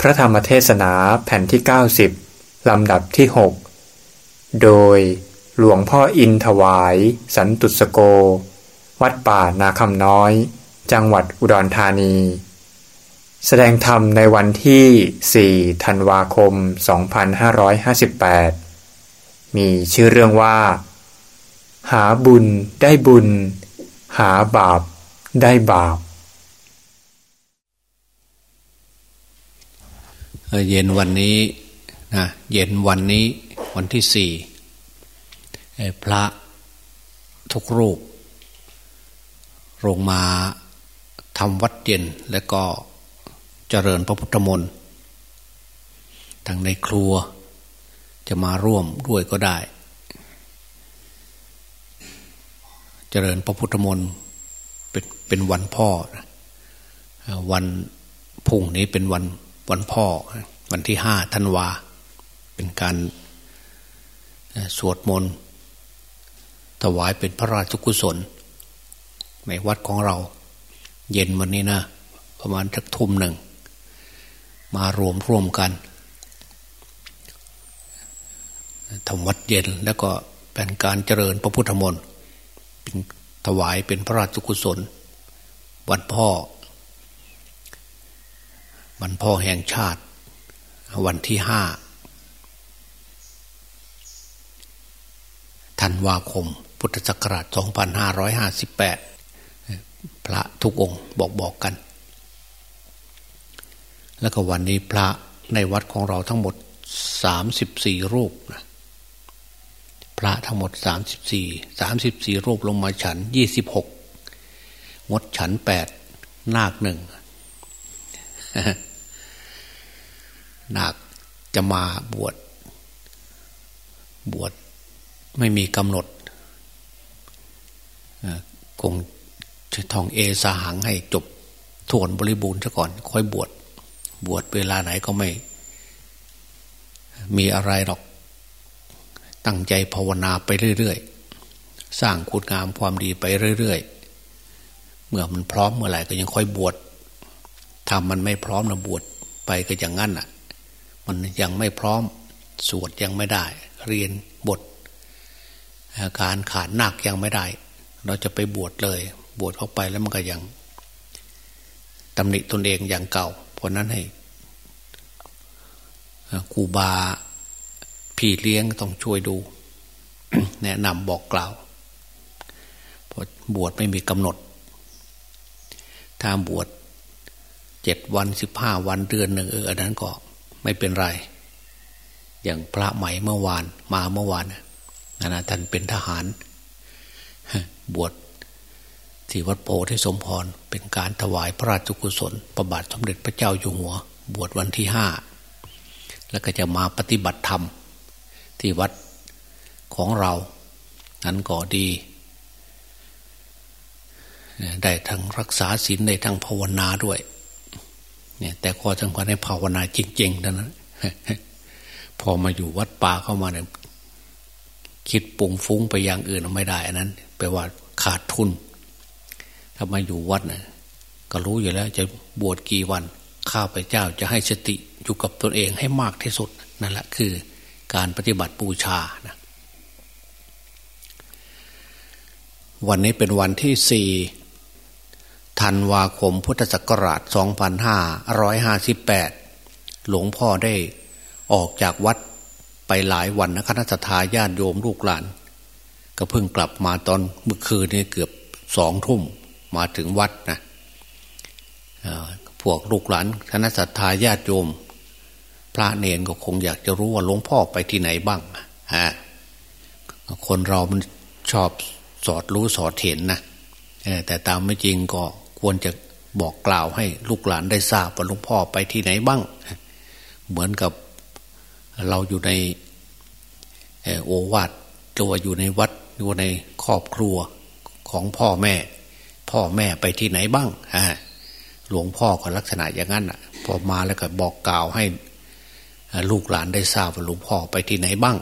พระธรรมเทศนาแผ่นที่ 90 ลำดับที่ 6 โดยหลวงพ่ออินถวาย สันตุสโก วัดป่านาคำน้อย จังหวัดอุดรธานี แสดงธรรมในวันที่ 4 ธันวาคม 2558 มีชื่อเรื่องว่า หาบุญได้บุญ หาบาปได้บาป เย็นวันนี้นะเย็นวันนี้วันที่สี่พระทุกรูปลงมาทำวัดเย็นและก็เจริญพระพุทธมนต์ทางในครัวจะมาร่วมด้วยก็ได้ เจริญพระพุทธมนต์เป็นเป็นวันพ่อ วันพุ่งนี้เป็นวัน วันพ่อ วันที่ห้าธันวา เป็นการสวดมนต์ถวายเป็นพระราชกุศล ในวัดของเรา เย็นวันนี้นะ ประมาณสักทุ่มหนึ่ง มารวมร่วมกันทำวัดเย็นแล้วก็เป็นการเจริญพระพุทธมนต์ถวายเป็นพระราชกุศล วันพ่อ วันพ่อแห่งชาติ วันที่ห้าธันวาคม พุทธศักราช 2558 พระทุกองค์บอกบอกกัน แล้วก็วันนี้พระในวัดของเราทั้งหมด 34 รูปนะพระทั้งหมด 34 34 รูปลงมาฉัน 26 งดฉัน 8 นาคหนึ่ง นาคจะมาบวชบวชไม่มีกำหนดคงจะทองเอสาหังให้จบทวนบริบูรณ์ซะก่อน ค่อยบวชบวชเวลาไหนก็ไม่ มีอะไรหรอก ตั้งใจภาวนาไปเรื่อยๆ สร้างคุณงามความดีไปเรื่อยๆ เมื่อมันพร้อมเมื่อไหร่ก็ยังค่อยบวชถ้ามันไม่พร้อมนะบวชไปก็อย่างนั้นอะ มันยังไม่พร้อมสวดยังไม่ได้ เรียนบท การขาดหนักยังไม่ได้ เราจะไปบวชเลย บวชเข้าไปแล้วมันก็ยังตำหนิตนเองอย่างเก่า เพราะนั้นให้ครูบาพี่เลี้ยงต้องช่วยดู แนะนำบอกกล่าวเพอบวชไม่มีกำหนด ถ้าบวชเจ็ดวันสิบห้าวันเดือนหนึ่งเอออันนั้นก็ ไม่เป็นไร อย่างพระใหม่เมื่อวานมาเมื่อวานนะนะท่านเป็นทหาร บวชที่วัดโพธิสมพรเป็นการถวายพระราชกุศลประบาทสมเด็จพระเจ้าอยู่หัว บวชวันที่ห้าแล้วก็จะมาปฏิบัติธรรม ที่วัดของเรา นั้นก็ดี ได้ทั้งรักษาศีลได้ทั้งภาวนาด้วย เนี่ย แต่ก็จังหวะในภาวนาจริงๆเท่านั้นพอมาอยู่วัดป่าเข้ามาเนี่ยคิดปุ่งฟุ้งไปอย่างอื่นไม่ได้อันนั้นแปลว่าขาดทุน ถ้ามาอยู่วัดเนี่ยก็รู้อยู่แล้ว จะบวชกี่วัน ข้าพเจ้าจะให้สติอยู่กับตนเองให้มากที่สุดนั่นแหละคือการปฏิบัติบูชานะวันนี้เป็นวันที่สี่ ธันวาคมพุทธศักราช 2558 หลวงพ่อได้ออกจากวัดไปหลายวันนะคณะทาญาติโยมลูกหลาน ก็เพิ่งกลับมาตอนเมื่อคืนนี้เกือบสองทุ่มมาถึงวัดนะพวกลูกหลานคณะสัตยาญาติโยม พระเนนก็คงอยากจะรู้ว่าหลวงพ่อไปที่ไหนบ้างฮะคนเรามันชอบสอดรู้สอดเห็นนะแต่ตามไม่จริงก็ ควรจะบอกกล่าวให้ลูกหลานได้ทราบว่าหลวงพ่อไปที่ไหนบ้าง เหมือนกับเราอยู่ในโอวาทตัวอยู่ในวัดอยู่ในครอบครัวของพ่อแม่ พ่อแม่ไปที่ไหนบ้างหลวงพ่อก็ลักษณะอย่างนั้นอะพอมาแล้วก็บอกกล่าวให้ลูกหลานได้ทราบว่าหลวงพ่อไปที่ไหนบ้าง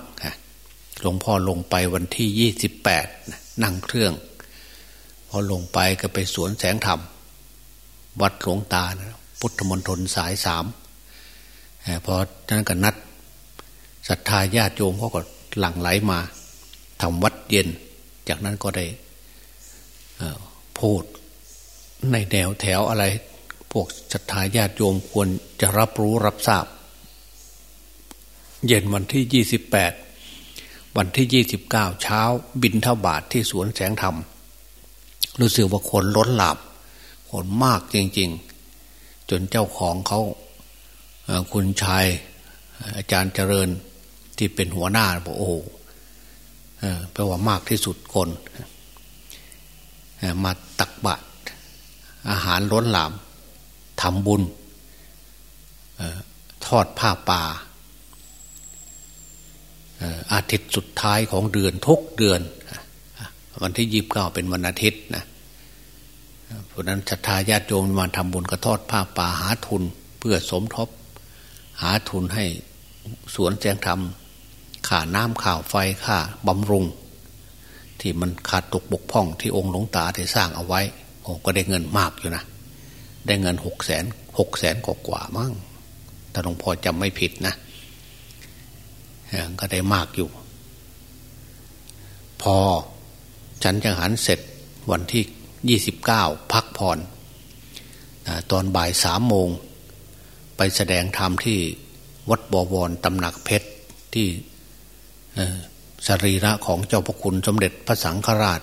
หลวงพ่อลงไปวันที่ยี่สิบแปดนั่งเครื่อง พอลงไปก็ไปสวนแสงธรรม วัดหลวงตานะพุทธมณฑลสายสามพอนั้นก็นัดศรัทธาญาติโยมเขาก็หลั่งไหลมาทำวัดเย็น จากนั้นก็ได้พูดในแนวแถวอะไร พวกศรัทธาญาติโยมควรจะรับรู้รับทราบ เย็นวันที่ยี่สิบแปดวันที่ยี่สิบเก้าเช้าบินเท่าบาทที่สวนแสงธรรม รู้สึกว่าคนล้นหลับคนมากจริง ๆ จนเจ้าของเขาคุณชายอาจารย์เจริญที่เป็นหัวหน้าบอกโอ้แปลว่ามากที่สุดคน มาตักบาตรอาหารล้นหลามทำบุญทอดผ้าป่าอาทิตย์สุดท้ายของเดือนทุกเดือน วันที่ยีบเก้าเป็นวันอาทิตย์นะเพราะนั้นศรัทธาญาติโยมมาทำบุญกระทอดผ้าป่าหาทุนเพื่อสมทบ หาทุนให้สวนแจงธรรมข่าน้ำข่าวไฟข่าบำรุง ที่มันขาดตกบกพร่องที่องค์หลวงตาได้สร้างเอาไว้โอ้ก็ได้เงินมากอยู่นะ ได้เงินหกแสนหกแสนกว่ามั้งแต่หลวงพ่อจำไม่ผิดนะก็ได้มากอยู่ พอ ฉันจังหันเสร็จวันที่ยี่สิบเก้าพักผ่อนตอนบ่ายสามโมง ไปแสดงธรรมที่วัดบวรตำหนักเพชรที่สรีระของเจ้าพระคุณสมเด็จพระสังฆราช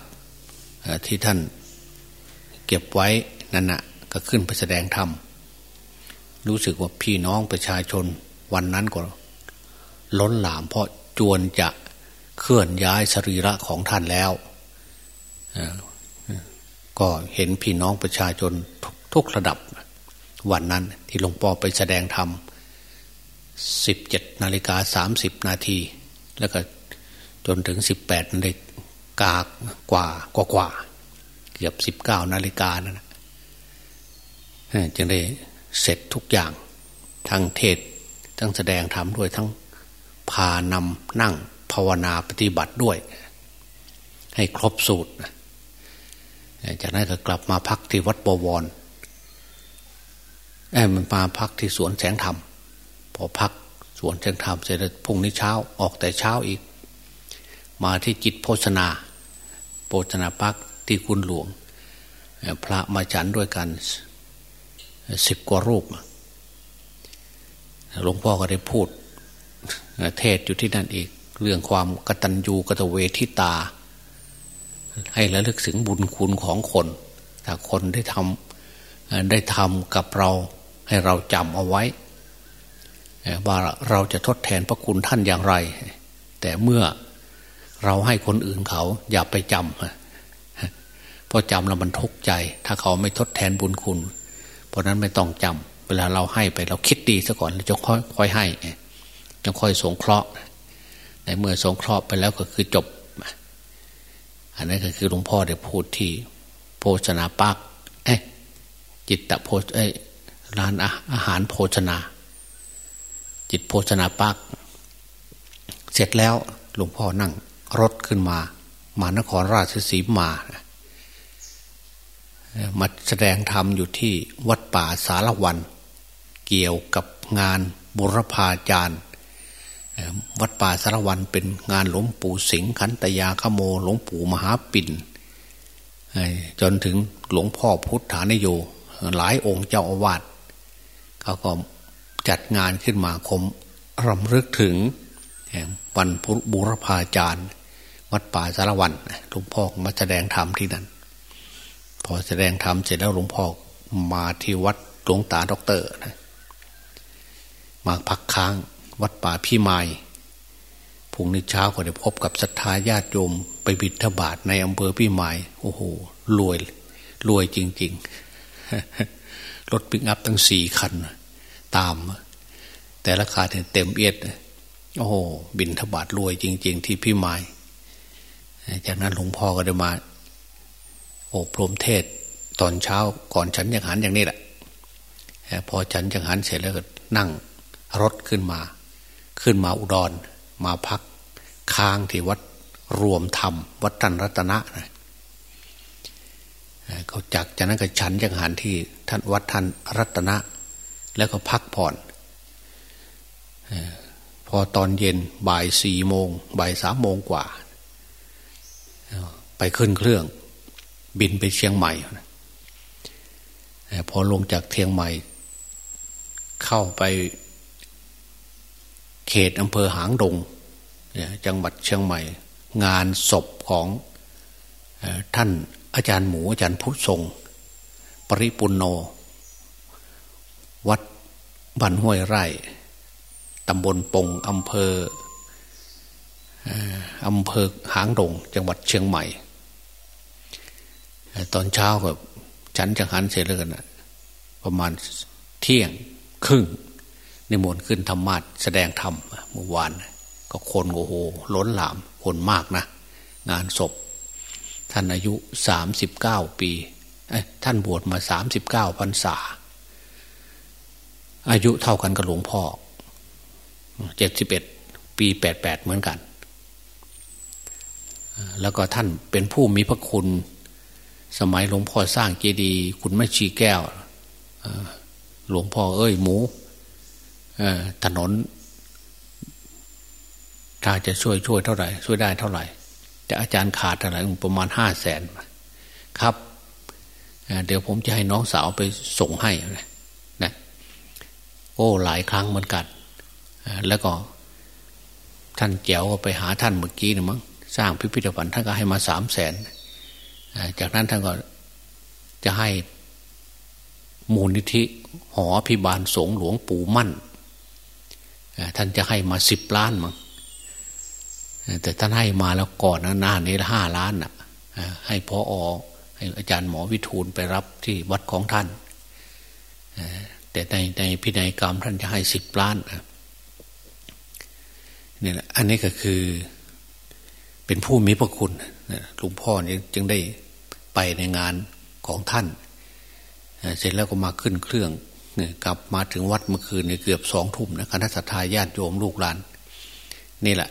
ที่ท่านเก็บไว้นั่นนะก็ขึ้นไปแสดงธรรม รู้สึกว่าพี่น้องประชาชนวันนั้นก็ล้นหลามเพราะจวนจะเคลื่อนย้ายสรีระของท่านแล้ว ก็เห็นพี่น้องประชาชนทุกระดับ วันนั้นที่หลวงพ่อไปแสดงธรรมสิบเจ็ดนาฬิกาสามสิบนาที แล้วก็จนถึงสิบแปดนาฬิกากว่ากว่ากว่า เกือบสิบเก้านาฬิกานั่นจึงได้เสร็จทุกอย่าง ทั้งเทศทั้งแสดงธรรมด้วยทั้งพานำนั่งภาวนาปฏิบัติด้วย ให้ครบสูตร จากนั้นก็กลับมาพักที่วัดบวรไอ้มันมาพักที่สวนแสงธรรม พอพักสวนแสงธรรมเสร็จพรุ่งนี้เช้าออกแต่เช้าอีก มาที่จิตโภชนา โภชนาพักที่คุณหลวง พระมาฉันด้วยกันสิบกว่ารูปหลวงพ่อก็ได้พูด เทศอยู่ที่นั่นอีก เรื่องความกตัญญูกตเวทิตา ให้ระลึกถึงบุญคุณของคน ถ้าคนได้ทำได้ทำกับเราให้เราจำเอาไว้ ว่าเราจะทดแทนพระคุณท่านอย่างไร แต่เมื่อเราให้คนอื่นเขาอย่าไปจำเพราะจำแล้วมันทุกข์ใจ ถ้าเขาไม่ทดแทนบุญคุณ เพราะนั้นไม่ต้องจำเวลาเราให้ไปเราคิดดีซะก่อนเราจะค่อยให้จะค่อยสงเคราะห์ในเมื่อสงเคราะห์ไปแล้วก็คือจบ อันนี้ก็คือหลวงพ่อได้พูดที่โภชนาปักเอ้จิตตโภเอ้ร้านอาหารโภชนา จิตโภชนาปักเสร็จแล้วหลวงพ่อนั่งรถขึ้นมา มานครราชสีมา มาแสดงธรรมอยู่ที่วัดป่าสารวัน เกี่ยวกับงานบุรพาจารย์ วัดป่าสารวันเป็นงานหลวงปู่สิงขันตยาขโมหลวงปู่มหาปิ่นจนถึงหลวงพ่อพุทธานิโย หลายองค์เจ้าอาวาสเขาก็จัดงานขึ้นมาคมรำลึกถึงวันบุรพาจารย์ วัดป่าสารวันหลวงพ่อมาแสดงธรรมที่นั่น พอแสดงธรรมเสร็จแล้วหลวงพ่อมาที่วัดหลวงตาด็อกเตอร์มาพักค้าง วัดป่าพี่ไม้พรุ่งนี้เช้าก็ได้พบกับศรัทธาญาติโยมไปบิดทบาทในอำเภอพี่ไม้โอ้โหรวยรวยจริง ๆ รถปิกอัพตั้งสี่คัน ตาม แต่ราคาเต็มเอียดโอ้โหบินทบาทรวยจริง ๆ ที่พี่ไม้จากนั้นหลวงพ่อก็ได้มาอ้พรมเทศตอนเช้าก่อนฉันยังหันอย่างนี้แหละพอฉันยังหันเสร็จแล้วก็นั่งรถขึ้นมา ขึ้นมาอุดรมาพักค้างที่วัดรวมธรรม วัดตันรัตนะนะเขาจากจากนั้นก็ฉันจังหันที่ท่านวัดท่านรัตนะ แล้วก็พักผ่อนพอตอนเย็นบ่ายสี่โมงบ่ายสามโมงกว่า ไปขึ้นเครื่อง บินไปเชียงใหม่พอลงจากเชียงใหม่ เข้าไป เขตอำเภอหางดงจังหวัดเชียงใหม่ งานศพของท่านอาจารย์หมูอาจารย์พุทธทรงปริปุนโน วัดบันห้วยไร่ตำบลปงอำเภออำเภอหางดง จังหวัดเชียงใหม่ ตอนเช้าก็ฉันจังหันเสร็จแล้วกันนะประมาณเที่ยงครึ่ง นิมนต์ขึ้นธรรมาสแสดงธรรมเมื่อวาน ก็คนโอ้โหล้นหลามคนมากนะ งานศพ ท่านอายุสามสิบเก้าปีท่านบวชมาสามสิบเก้าพรรษา อายุเท่ากันกับหลวงพ่อเจ็ดสิบเอ็ดปีแปดแปดเหมือนกัน แล้วก็ท่านเป็นผู้มีพระคุณ สมัยหลวงพ่อสร้างเจดีย์คุณแม่ชีแก้วหลวงพ่อเอ้ยหมู ถนน ถ้าจะช่วยช่วยเท่าไหร่ ช่วยได้เท่าไหร่ แต่อาจารย์ขาดเท่าไหร่ประมาณห้าแสนครับเดี๋ยวผมจะให้น้องสาวไปส่งให้นะโอ้หลายครั้งเหมือนกันแล้วก็ ท่านแจ๋วไปหาท่านเมื่อกี้นะมั้งสร้างพิพิธภัณฑ์ท่านก็ให้มาสามแสนจากนั้นท่านก็จะให้มูลนิธิหอพิบาลสงหลวงปู่มั่น ท่านจะให้มาสิบล้านมั้งแต่ท่านให้มาแล้วก่อนนะหน้านี้ห้าล้านอะให้พออให้อาจารย์หมอวิทูลไปรับที่วัดของท่านแต่ในในพินัยกรรมท่านจะให้สิบล้านเนี่ยอันนี้ก็คือเป็นผู้มีพระคุณหลวงพ่อเนี่ยจึงได้ไปในงานของท่าน เสร็จแล้วก็มาขึ้นเครื่อง กลับมาถึงวัดเมื่อคืนเนี่ยเกือบสองทุ่มนะคณะสัตยาญาติโยมลูกหลาน นี่แหละ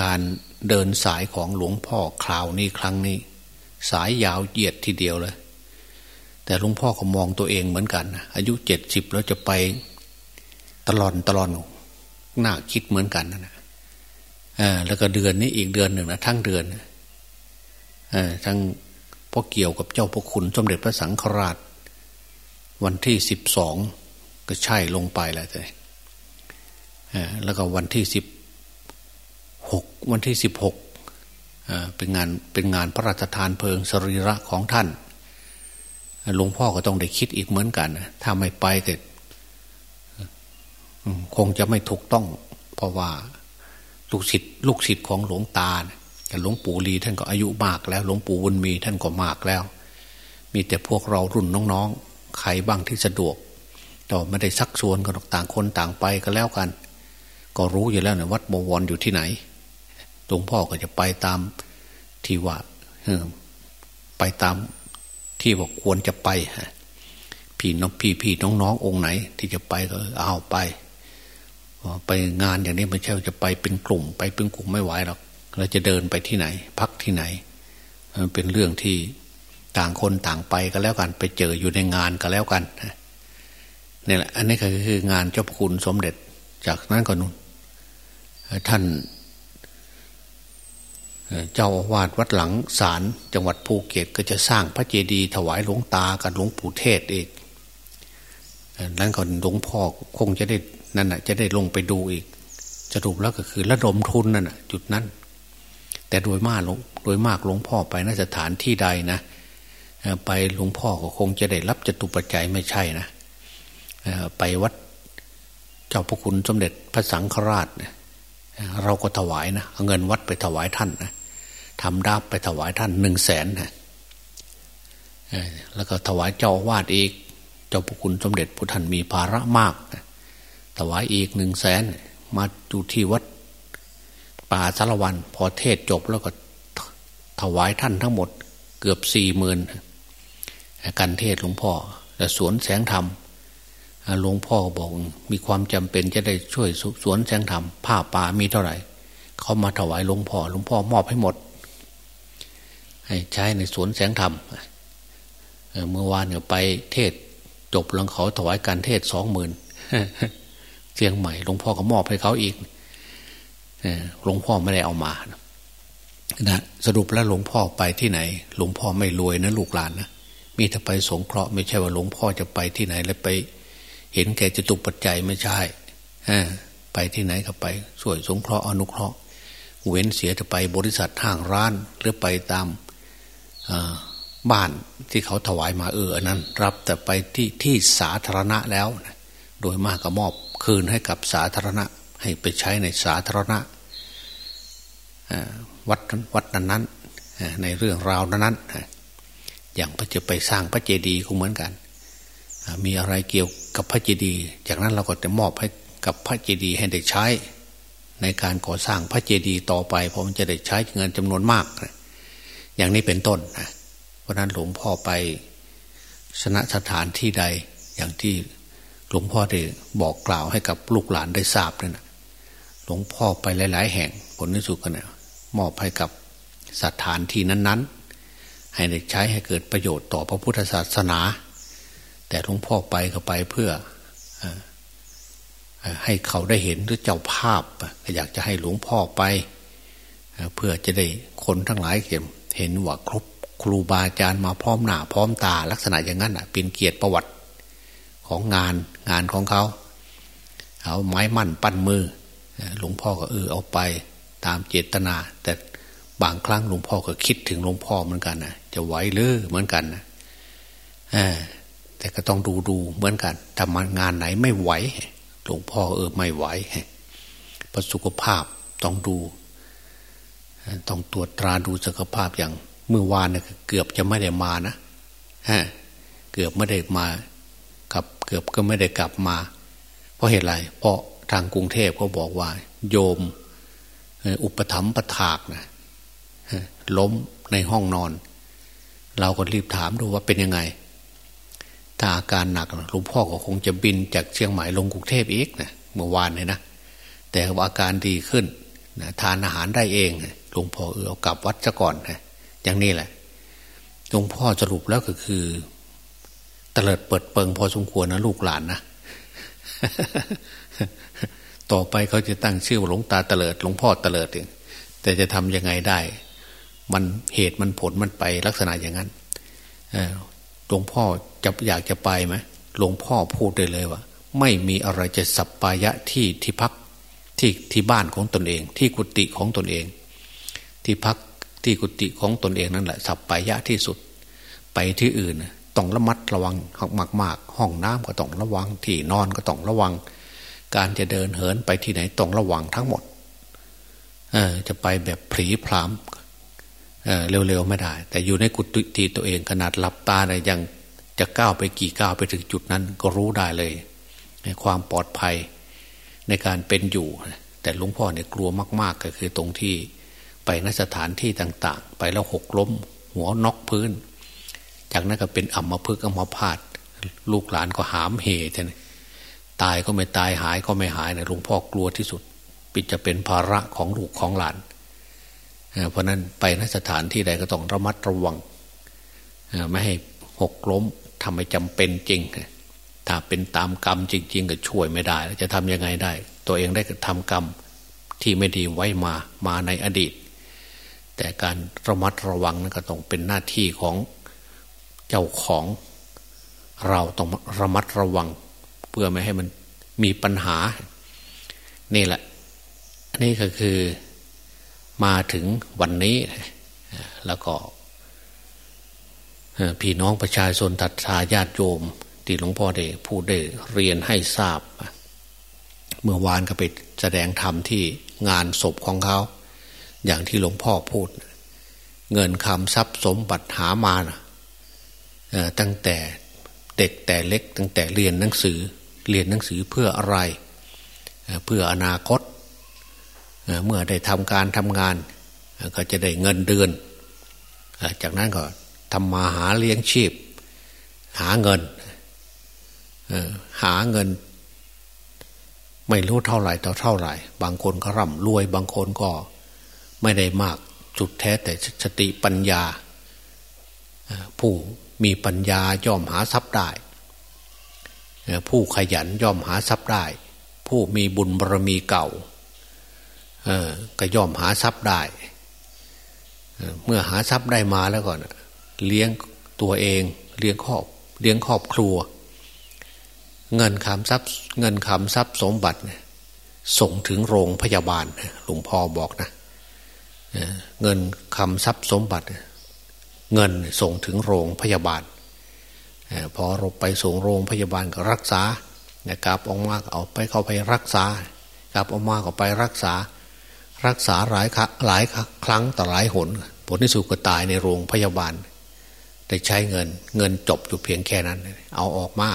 การเดินสายของหลวงพ่อคราวนี้ครั้งนี้ สายยาวเหยียดทีเดียวเลย แต่หลวงพ่อก็มองตัวเองเหมือนกันอายุเจ็ดสิบแล้วจะไปตลอดตลอดน่าคิดเหมือนกันนะแล้วก็เดือนนี้อีกเดือนหนึ่งนะทั้งเดือนทั้งพอเกี่ยวกับเจ้าพระคุณสมเด็จพระสังฆราช วันที่สิบสองก็ใช่ลงไปแล้วเลยแล้วก็วันที่สิบหกวันที่สิบหกเป็นงานเป็นงานพระราชทานเพลิงสรีระของท่านหลวงพ่อก็ต้องได้คิดอีกเหมือนกันถ้าไม่ไปก็คงจะไม่ถูกต้อง เพราะว่าลูกศิษย์ลูกศิษย์ของหลวงตาแต่หลวงปู่ลีท่านก็อายุมากแล้ว หลวงปู่บุญมีท่านก็มากแล้ว มีแต่พวกเรารุ่นน้องๆ ใครบ้างที่สะดวกแต่ไม่ได้ซักชวนกันต่างคนต่างไปก็แล้วกัน ก็รู้อยู่แล้วนะวัดบวรอยู่ที่ไหนหลวงพ่อก็จะไปตามที่ว่าไปตามที่บอกควรจะไปพี่น้องพี่พี่น้องน้ององค์ไหน ที่จะไปก็เอาไปไปงานอย่างนี้ไม่ใช่จะไปเป็นกลุ่ม ไปเป็นกลุ่มไม่ไหวหรอกเราจะเดินไปที่ไหน พักที่ไหนมันเป็นเรื่องที่ ต่างคนต่างไปก็แล้วกันไปเจออยู่ในงานก็แล้วกันเนี่ยแหละอันนี้ก็คืองานเจ้าคุณสมเด็จจากนั้นก็นุ่นท่าน เจ้าอาวาสวัดหลังศาลจังหวัดภูเก็ตก็จะสร้างพระเจดีย์ถวายหลวงตากับหลวงปู่เทศอีกนั้นก็หลวงพ่อคงจะได้นั่นน่ะจะได้ลงไปดูอีกจะถูกแล้วก็คือระดมทุนนั่นน่ะจุดนั้น แต่โดยมากหลวงโดยมากหลวงพ่อไปนสถานที่ใดนะ ไปหลวงพ่อก็คงจะได้รับจตุปัจจัยไม่ใช่นะไปวัดเจ้าพระคุณสมเด็จพระสังฆราชเราก็ถวายนะเอาเงินวัดไปถวายท่านนะทำดาบไปถวายท่านหนึ่งแสนนะแล้วก็ถวายเจ้าวาดอีก เจ้าพระคุณสมเด็จพุทธันมีภาระมาก ถวายอีกหนึ่งแสนมาอยู่ที่วัดป่าสารวัน พอเทศจบแล้วก็ถวายท่านทั้งหมด เกือบสี่หมื่น การเทศหลวงพ่อแต่สวนแสงธรรมหลวงพ่อบอกมีความจำเป็นจะได้ช่วยสวนแสงธรรมผ้าป่ามีเท่าไหร่เขามาถวายหลวงพ่อหลวงพ่อมอบให้หมด ให้ใช้ในสวนแสงธรรมเมื่อวานเนี่ยไปเทศจบหลังเขาถวายการเทศสองหมื่นเชียงใหม่หลวงพ่อก็มอบให้เขาอีกหลวงพ่อไม่ได้เอามานะสรุปแล้วหลวงพ่อไปที่ไหน หลวงพ่อไม่รวยนะลูกหลานนะ มีแต่ไปสงเคราะห์ไม่ใช่ว่าหลวงพ่อจะไปที่ไหนแล้วไป เห็นแก่จะตุปัจจัยไม่ใช่ไปที่ไหนก็ไปช่วยสงเคราะห์อนุเคราะห์ เว้นเสียจะไปบริษัทห้างร้าน หรือไปตามบ้านที่เขาถวายมาเอออันนั้น รับแต่ไปที่ที่สาธารณะแล้วโดยมากก็มอบคืนให้กับสาธารณะ ให้ไปใช้ในสาธารณะวัดวัดนั้นนั้นในเรื่องราวนั้น อย่างพระจะไปสร้างพระเจดีย์ก็เหมือนกัน มีอะไรเกี่ยวกับพระเจดีย์จากนั้นเราก็จะมอบให้กับพระเจดีย์ให้ได้ใช้ ในการก่อสร้างพระเจดีย์ต่อไป เพราะมันจะได้ใช้เงินจำนวนมาก อย่างนี้เป็นต้นนะเพราะนั้นหลวงพ่อไปสนสถานที่ใดอย่างที่หลวงพ่อได้บอกกล่าวให้กับลูกหลานได้ทราบนั่นนะหลวงพ่อไปหลาย ๆ แห่งผลที่สุดกันนะมอบให้กับสถานที่นั้น ๆ ให้ได้ใช้ให้เกิดประโยชน์ต่อพระพุทธศาสนา แต่หลวงพ่อไปก็ไปเพื่อให้เขาได้เห็นหรือเจ้าภาพ อยากจะให้หลวงพ่อไป เพื่อจะได้คนทั้งหลายเห็นว่าครบครูบาอาจารย์มาพร้อมหน้าพร้อมตาลักษณะอย่างนั้นเป็นเกียรติประวัติของงานงานของเขาเอาไม้มั่นปั้นมือหลวงพ่อก็เออเอาไปตามเจตนา แต่ บางครั้งหลวงพ่อก็คิดถึงหลวงพ่อเหมือนกันนะจะไหวหรือเหมือนกันนะแต่ก็ต้องดูดูเหมือนกันทำงานไหนไม่ไหว หลวงพ่อเออไม่ไหวประสุขภาพต้องดู ต้องตรวจตราดูสุขภาพอย่างเมื่อวานเนี่ยเกือบจะไม่ได้มานะฮะเกือบไม่ได้มากับเกือบก็ไม่ได้กลับมา เพราะเหตุไร เพราะทางกรุงเทพเขาบอกว่า โยมอุปถัมภ์ประถากนะ ล้มในห้องนอน เราก็รีบถามดูว่าเป็นยังไง ถ้าอาการหนักหลวงพ่อก็คงจะบินจากเชียงใหม่ลงกรุงเทพอีกนะเมื่อวานเนี่ยนะแต่ว่าอาการดีขึ้นนะทานอาหารได้เองหลวงพ่อเออเอากลับวัดซะก่อนนะอย่างนี้แหละหลวงพ่อสรุปแล้วก็คือเตลิดเปิดเปิงพอสมควรนะลูกหลานนะต่อไปเขาจะตั้งชื่อหลวงตาเตลิดหลวงพ่อเตลิดเองแต่จะทำยังไงได้ มันเหตุมันผลมันไปลักษณะอย่างนั้นหลวงพ่อจะอยากจะไปไหมหลวงพ่อพูดได้เลยว่า ไม่มีอะไรจะสัปปายะที่ที่พักที่ที่บ้านของตนเอง ที่กุฏิของตนเอง ที่พักที่กุฏิของตนเองนั่นแหละสัปปายะที่สุด ไปที่อื่นต้องระมัดระวังมากๆห้องน้ำก็ต้องระวัง ที่นอนก็ต้องระวัง การจะเดินเหินไปที่ไหนต้องระวังทั้งหมดเอจะไปแบบผีพราม เร็วๆไม่ได้ แต่อยู่ในกุฏิตัวเองขนาดหลับตาเนี่ยยังจะก้าวไปกี่ก้าวไปถึงจุดนั้นก็รู้ได้เลยในความปลอดภัยในการเป็นอยู่ แต่หลวงพ่อเนี่ยกลัวมาก ๆ ก็คือตรงที่ไปนสถานที่ต่างๆ ไปแล้วหกล้ม หัวนอกพื้น จากนั้นก็เป็นอัมพฤกษ์อัมพาตลูกหลานก็หามเหตุตายก็ไม่ตายหายก็ไม่หายนะหลวงพ่อ กลัวที่สุด ปิดจะเป็นภาระของลูกของหลาน เพราะนั้นไปนสถานที่ใดก็ต้องระมัดระวังไม่ให้หกล้มทำให้จำเป็นจริง ถ้าเป็นตามกรรมจริง ๆ ก็ช่วยไม่ได้ จะทำยังไงได้ ตัวเองได้ทำกรรมที่ไม่ดีไว้มามาในอดีต แต่การระมัดระวังนั้นก็ต้องเป็นหน้าที่ของเจ้าของ เราต้องระมัดระวัง เพื่อไม่ให้มันมีปัญหา นี่แหละ นี่ก็คือ มาถึงวันนี้ แล้วก็พี่น้องประชาชนตัดสาญาติโยม ที่หลวงพ่อได้พูดได้เรียนให้ทราบ เมื่อวานก็ไปแสดงธรรมที่งานศพของเขา อย่างที่หลวงพ่อพูด เงินคำทรัพย์สมบัติหามานะตั้งแต่เด็กแต่เล็ก ตั้งแต่เรียนหนังสือเรียนหนังสือเพื่ออะไร เพื่ออนาคต เมื่อได้ทำการทำงาน ก็จะได้เงินเดือน จากนั้นก็ทำมาหาเลี้ยงชีพ หาเงินหาเงิน ไม่รู้เท่าไหร่ต่อเท่าไหร่ บางคนก็ร่ำรวย บางคนก็ไม่ได้มากจุดแท้แต่สติปัญญา ผู้มีปัญญาย่อมหาทรัพย์ได้ ผู้ขยันย่อมหาทรัพย์ได้ ผู้มีบุญบารมีเก่า ก็ย่อมหาทรัพย์ได้ เมื่อหาทรัพย์ได้มาแล้วก่อนเลี้ยงตัวเองเลี้ยงครอบเลี้ยงครอบครัว เงินคำทรัพย์เงินคำทรัพย์สมบัติส่งถึงโรงพยาบาลหลวงพ่อบอกนะเงินคำทรัพย์สมบัติ เงินส่งถึงโรงพยาบาลพอราไปส่งโรงพยาบาลก็รักษากลับออกมาเอาไปเข้าไปรักษากลับออกมาก็ไปรักษา รักษาหลายหลายครั้งต่อหลายหน ผลที่สุดก็ตายในโรงพยาบาลได้ใช้เงินเงินจบอยู่เพียงแค่นั้น เอาออกมา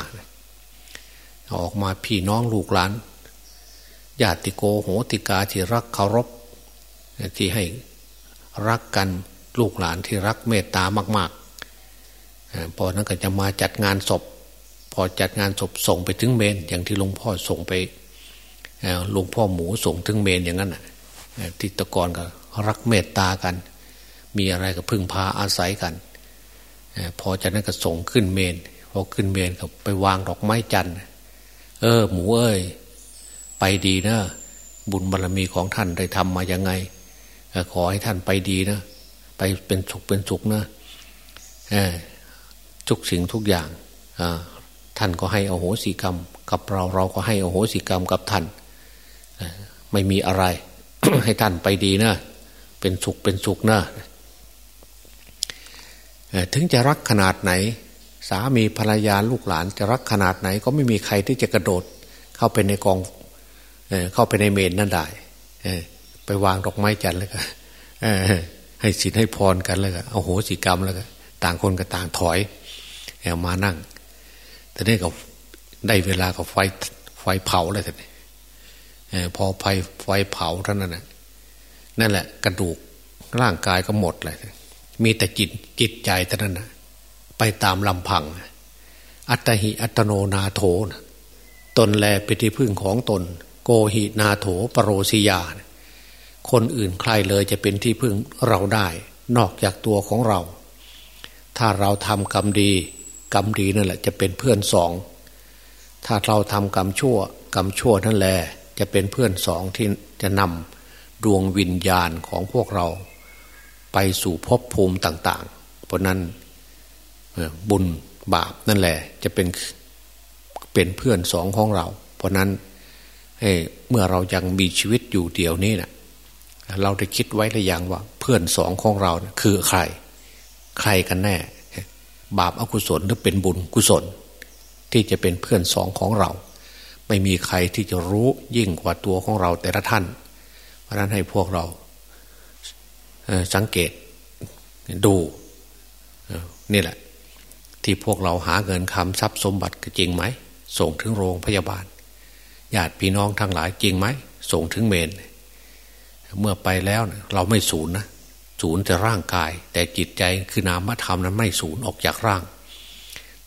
เอาออกมาพี่น้องลูกหลานญาติโกโหติกาที่รักเคารพ ที่ให้รักกันลูกหลานที่รักเมตตามาก ๆ พอนั้นก็จะมาจัดงานศพ พอจัดงานศพส่งไปถึงเมน อย่างที่หลวงพ่อส่งไปหลวงพ่อหมูส่งถึงเมนอย่างนั้น ทิตกรก็รักเมตตากัน มีอะไรก็พึ่งพาอาศัยกันพอจากนั้นก็ส่งขึ้นเมนพอขึ้นเมนก็ไปวางดอกไม้จันทร์เออ หมูเอ้ยไปดีนะ บุญบารรมีของท่านได้ทำมายังไงขอให้ท่านไปดีนะ ไปเป็นสุขเป็นสุขนะทุกสิ่งทุกอย่างท่านก็ให้อโหสิกรรม กับเราเราก็ให้อโหสิกรรมกับท่านไม่มีอะไร ให้ท่านไปดีนะ เป็นสุขเป็นสุขนะถึงจะรักขนาดไหน สามีภรรยาลูกหลานจะรักขนาดไหน ก็ไม่มีใครที่จะกระโดด เข้าไปในกองเข้าไปในเมนนั่นได้ไปวางดอกไม้จันแล้วก็ให้สินให้พรกันแล้วก็เอาโหสิกรรมแล้วก็ต่างคนก็ต่างถอยมานั่งแต่นี่ก็ได้เวลาก็ไฟไฟเผาเลยท่าน พอไฟไฟเผาเท่านั้นนะนั่นแหละ กระดูกร่างกายก็หมดเลยมีแต่จิตจิตใจเท่านั้นนะไปตามลำพัง อัตหิอัตโนนาโถนะตนแลเป็นที่พึ่งของตน โกหินาโถปรโรสิยาคนอื่นใครเลยจะเป็นที่พึ่งเราได้ นอกจากตัวของเรา ถ้าเราทำกรรมดี กรรมดีนั่นแหละ จะเป็นเพื่อนสอง ถ้าเราทำกรรมชั่ว กรรมชั่วนั่นแหละ จะเป็นเพื่อนสองที่จะนำดวงวิญญาณของพวกเรา ไปสู่ภพภูมิต่าง ๆ เพราะนั้นบุญบาปนั่นแหละ จะเป็นเป็นเพื่อนสองของเรา เพราะนั้นเมื่อเรายังมีชีวิตอยู่เดียวนี้นะเราได้คิดไว้หรือยังว่า เพื่อนสองของเราคือใคร ใครกันแน่ บาปอกุศลหรือเป็นบุญกุศล ที่จะเป็นเพื่อนสองของเรา ไม่มีใครที่จะรู้ยิ่งกว่าตัวของเราแต่ละท่าน เพราะนั้นให้พวกเราสังเกตดูนี่แหละ ที่พวกเราหาเงินคำทรัพย์สมบัติจริงไหม ส่งถึงโรงพยาบาลญาติพี่น้องทั้งหลายจริงไหม ส่งถึงเมน เมื่อไปแล้วเราไม่สูญนะสูญแต่ร่างกาย แต่จิตใจคือนามธรรมนั้นไม่สูญออกจากร่าง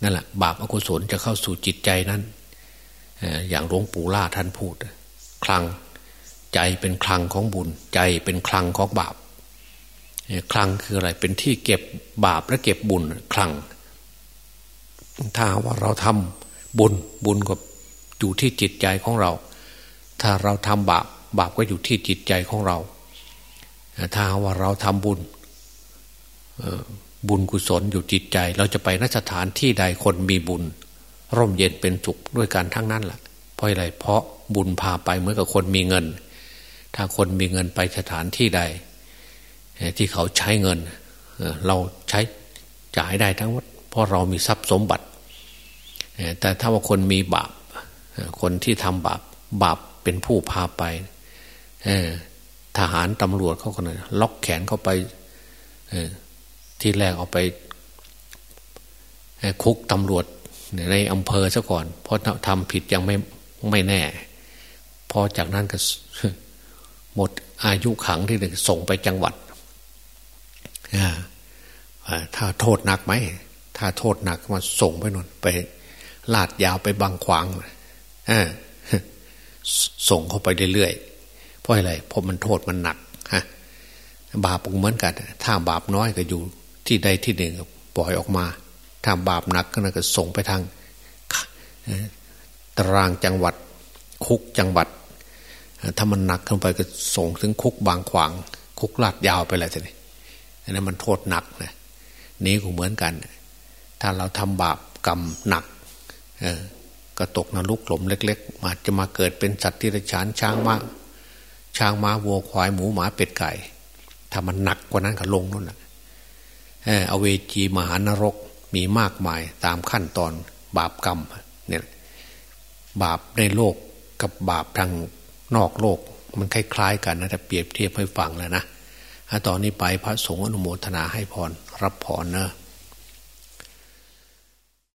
นั่นแหละบาปอกุศลจะเข้าสู่จิตใจนั้น อย่างหลวงปู่ล่าท่านพูด คลังใจเป็นคลังของบุญ ใจเป็นคลังของบาปคลังคืออะไรเป็นที่เก็บบาปและเก็บบุญคลัง ถ้าว่าเราทำบุญบุญก็อยู่ที่จิตใจของเรา ถ้าเราทำบาปบาปก็อยู่ที่จิตใจของเรา ถ้าว่าเราทำบุญบุญกุศลอยู่จิตใจ เราจะไปนสถานที่ใดคนมีบุญ ร่มเย็นเป็นสุขด้วยกันทั้งนั้นแหละเพราะอะไรเพราะบุญพาไปเหมือนกับคนมีเงิน ถ้าคนมีเงินไปสถานที่ใด ที่เขาใช้เงิน เราใช้จ่ายได้ทั้งหมดเพราะเรามีทรัพย์สมบัติ แต่ถ้าว่าคนมีบาป คนที่ทำบาปบาปเป็นผู้พาไปทหารตำรวจเขาคนนั้นล็อกแขนเข้าไปที่แรกเอาไปคุกตำรวจ ในอำเภอซะก่อน เพราะทำผิดยังไม่ไม่แน่ พอจากนั้นก็หมดอายุขังที่หนึ่งส่งไปจังหวัดถ้าโทษหนักไหม ถ้าโทษหนักมาส่งไปนนไป ลาดยาวไปบางขวางส่งเข้าไปเรื่อยๆ เพราะอะไร เพราะมันโทษมันหนักฮะบาปเหมือนกัน ถ้าบาปน้อยก็อยู่ที่ใดที่หนึ่งปล่อยออกมา ถ้าบาปหนักก็น่าก็ส่งไปทางตารางจังหวัดคุกจังหวัด ถ้ามันหนักขึ้นไปก็ส่งถึงคุกบางขวาง คุกลาดยาวไปเลยทีนี้อันนั้นมันโทษหนักนะนี้ก็เหมือนกัน ถ้าเราทำบาปกรรมหนักเอก็ตกนรกหลมเล็ก ๆ มาจะมาเกิดเป็นสัตว์ที่ระชานช้างม้าช้างม้าวัวควายหมูหมาเป็ดไก่ ถ้ามันหนักกว่านั้นก็ลงนู่นแหละเออเวจีมหานรก มีมากมายตามขั้นตอนบาปกรรมเนี่ยบาปในโลกกับบาปทางนอกโลก มันคล้ายๆกันนะแต่เปรียบเทียบให้ฟังแล้วนะตอนนี้ไปพระสงฆ์อนุโมทนาให้พรรับพรเนอะ